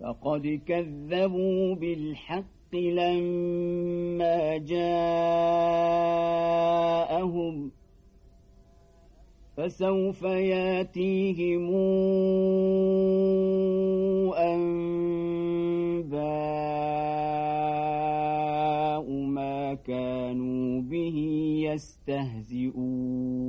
فقد كذبوا بالحق لما جاءهم فسوف ياتيهم انباء ما كانوا به يستهزئون